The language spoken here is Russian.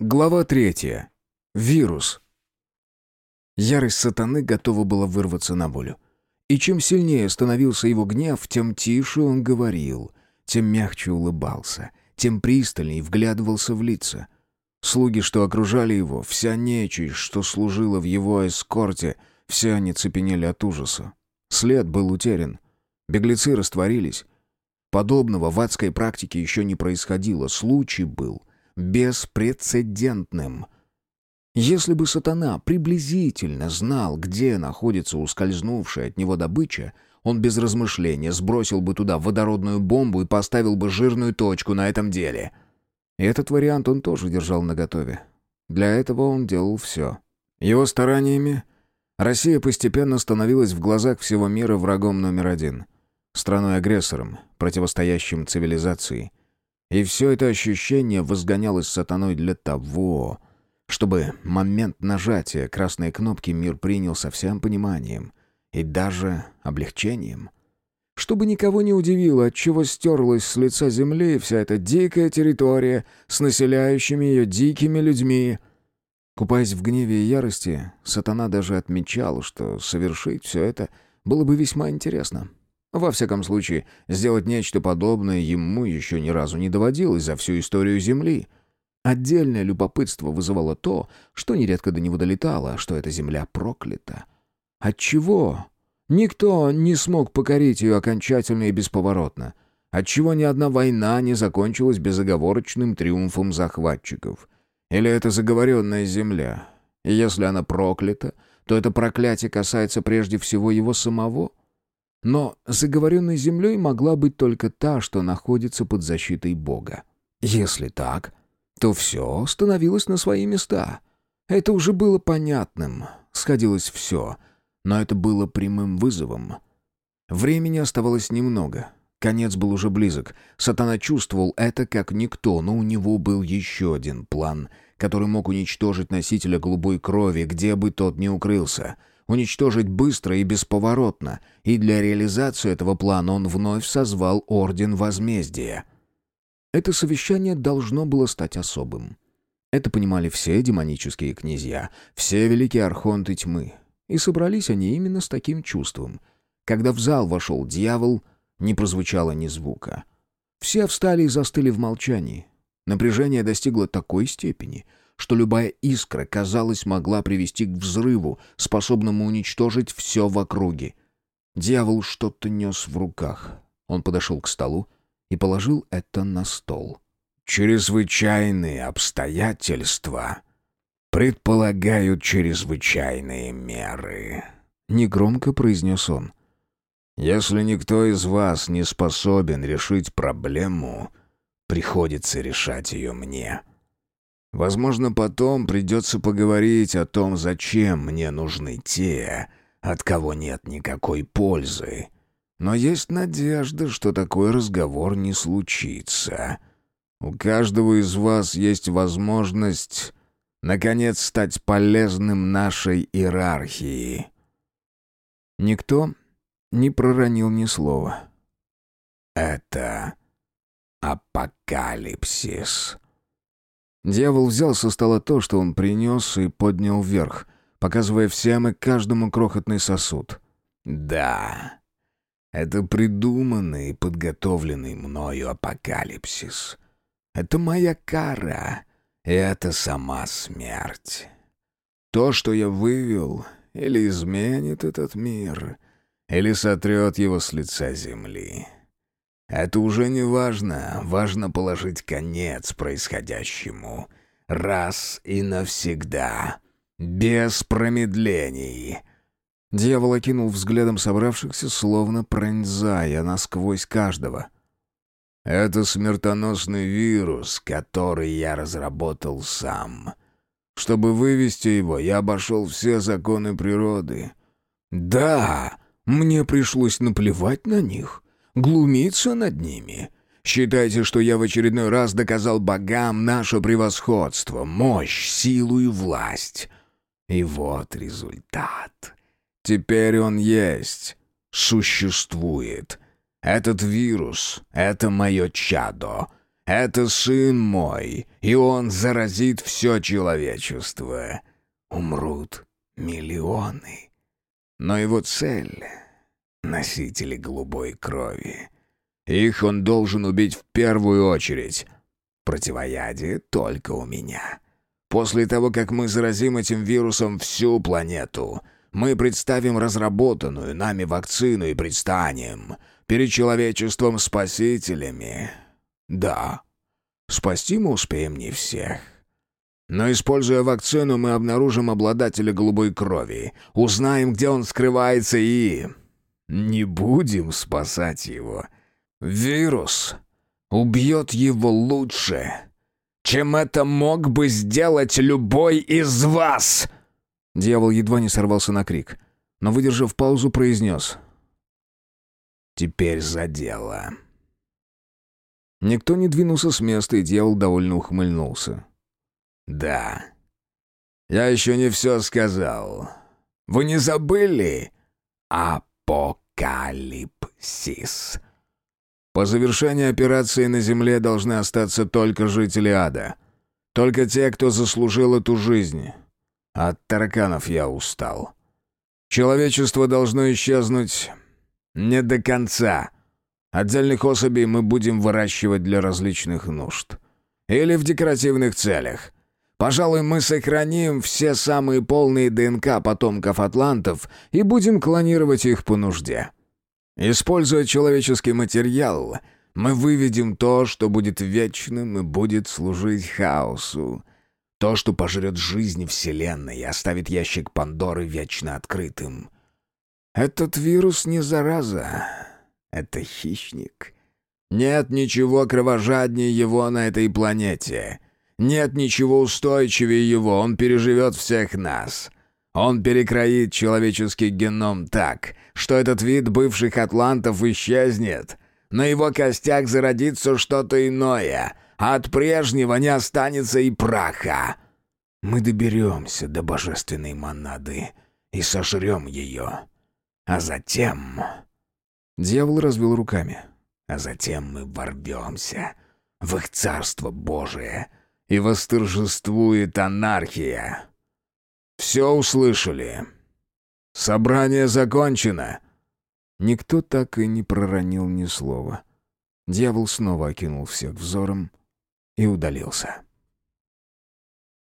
Глава третья. Вирус. Ярость сатаны готова была вырваться на волю. И чем сильнее становился его гнев, тем тише он говорил, тем мягче улыбался, тем пристальней вглядывался в лица. Слуги, что окружали его, вся нечисть, что служила в его эскорте, все они цепенели от ужаса. След был утерян. Беглецы растворились. Подобного в адской практике еще не происходило. Случай был беспрецедентным. Если бы сатана приблизительно знал, где находится ускользнувшая от него добыча, он без размышления сбросил бы туда водородную бомбу и поставил бы жирную точку на этом деле. И этот вариант он тоже держал наготове. Для этого он делал все. Его стараниями Россия постепенно становилась в глазах всего мира врагом номер один — страной-агрессором, противостоящим цивилизации. И все это ощущение возгонялось сатаной для того, чтобы момент нажатия красной кнопки мир принял со всем пониманием и даже облегчением. Чтобы никого не удивило, отчего стерлась с лица земли вся эта дикая территория с населяющими ее дикими людьми. Купаясь в гневе и ярости, сатана даже отмечал, что совершить все это было бы весьма интересно. Во всяком случае, сделать нечто подобное ему еще ни разу не доводилось за всю историю Земли. Отдельное любопытство вызывало то, что нередко до него долетало, что эта Земля проклята. Отчего? Никто не смог покорить ее окончательно и бесповоротно. Отчего ни одна война не закончилась безоговорочным триумфом захватчиков. Или это заговоренная Земля? И если она проклята, то это проклятие касается прежде всего его самого — но заговоренной землей могла быть только та, что находится под защитой Бога. Если так, то все становилось на свои места. Это уже было понятным, сходилось все, но это было прямым вызовом. Времени оставалось немного. Конец был уже близок. Сатана чувствовал это как никто, но у него был еще один план, который мог уничтожить носителя голубой крови, где бы тот ни укрылся — уничтожить быстро и бесповоротно, и для реализации этого плана он вновь созвал Орден Возмездия. Это совещание должно было стать особым. Это понимали все демонические князья, все великие архонты тьмы. И собрались они именно с таким чувством. Когда в зал вошел дьявол, не прозвучало ни звука. Все встали и застыли в молчании. Напряжение достигло такой степени — что любая искра, казалось, могла привести к взрыву, способному уничтожить все в округе. Дьявол что-то нес в руках. Он подошел к столу и положил это на стол. «Чрезвычайные обстоятельства предполагают чрезвычайные меры», — негромко произнес он. «Если никто из вас не способен решить проблему, приходится решать ее мне». Возможно, потом придется поговорить о том, зачем мне нужны те, от кого нет никакой пользы. Но есть надежда, что такой разговор не случится. У каждого из вас есть возможность, наконец, стать полезным нашей иерархии. Никто не проронил ни слова. Это апокалипсис. Дьявол взял со стола то, что он принес, и поднял вверх, показывая всем и каждому крохотный сосуд. «Да, это придуманный и подготовленный мною апокалипсис. Это моя кара, и это сама смерть. То, что я вывел, или изменит этот мир, или сотрет его с лица земли». Это уже не важно. Важно положить конец происходящему. Раз и навсегда. Без промедлений. Дьявол окинул взглядом собравшихся, словно пронзая насквозь каждого. «Это смертоносный вирус, который я разработал сам. Чтобы вывести его, я обошел все законы природы. Да, мне пришлось наплевать на них глумиться над ними. Считайте, что я в очередной раз доказал богам наше превосходство, мощь, силу и власть. И вот результат. Теперь он есть, существует. Этот вирус — это мое чадо. Это сын мой, и он заразит все человечество. Умрут миллионы. Но его цель — носители голубой крови. Их он должен убить в первую очередь. Противоядие только у меня. После того, как мы заразим этим вирусом всю планету, мы представим разработанную нами вакцину и предстанем перед человечеством спасителями. Да, спасти мы успеем не всех. Но, используя вакцину, мы обнаружим обладателя голубой крови, узнаем, где он скрывается и... Не будем спасать его. Вирус убьет его лучше, чем это мог бы сделать любой из вас!» Дьявол едва не сорвался на крик, но, выдержав паузу, произнес. «Теперь за дело». Никто не двинулся с места, и дьявол довольно ухмыльнулся. «Да. Я еще не все сказал. Вы не забыли? Апокалипсис». По завершении операции на Земле должны остаться только жители ада. Только те, кто заслужил эту жизнь. От тараканов я устал. Человечество должно исчезнуть не до конца. Отдельных особей мы будем выращивать для различных нужд. Или в декоративных целях. Пожалуй, мы сохраним все самые полные ДНК потомков атлантов и будем клонировать их по нужде. Используя человеческий материал, мы выведем то, что будет вечным и будет служить хаосу. То, что пожрет жизнь Вселенной и оставит ящик Пандоры вечно открытым. Этот вирус не зараза. Это хищник. Нет ничего кровожаднее его на этой планете. Нет ничего устойчивее его. Он переживет всех нас. Он перекроит человеческий геном так, что этот вид бывших атлантов исчезнет. На его костях зародится что-то иное, а от прежнего не останется и праха. Мы доберемся до божественной монады и сожрем ее. А затем...» Дьявол развел руками. «А затем мы ворвемся в их царство Божие, и восторжествует анархия». «Все услышали. Собрание закончено». Никто так и не проронил ни слова. Дьявол снова окинул всех взором и удалился.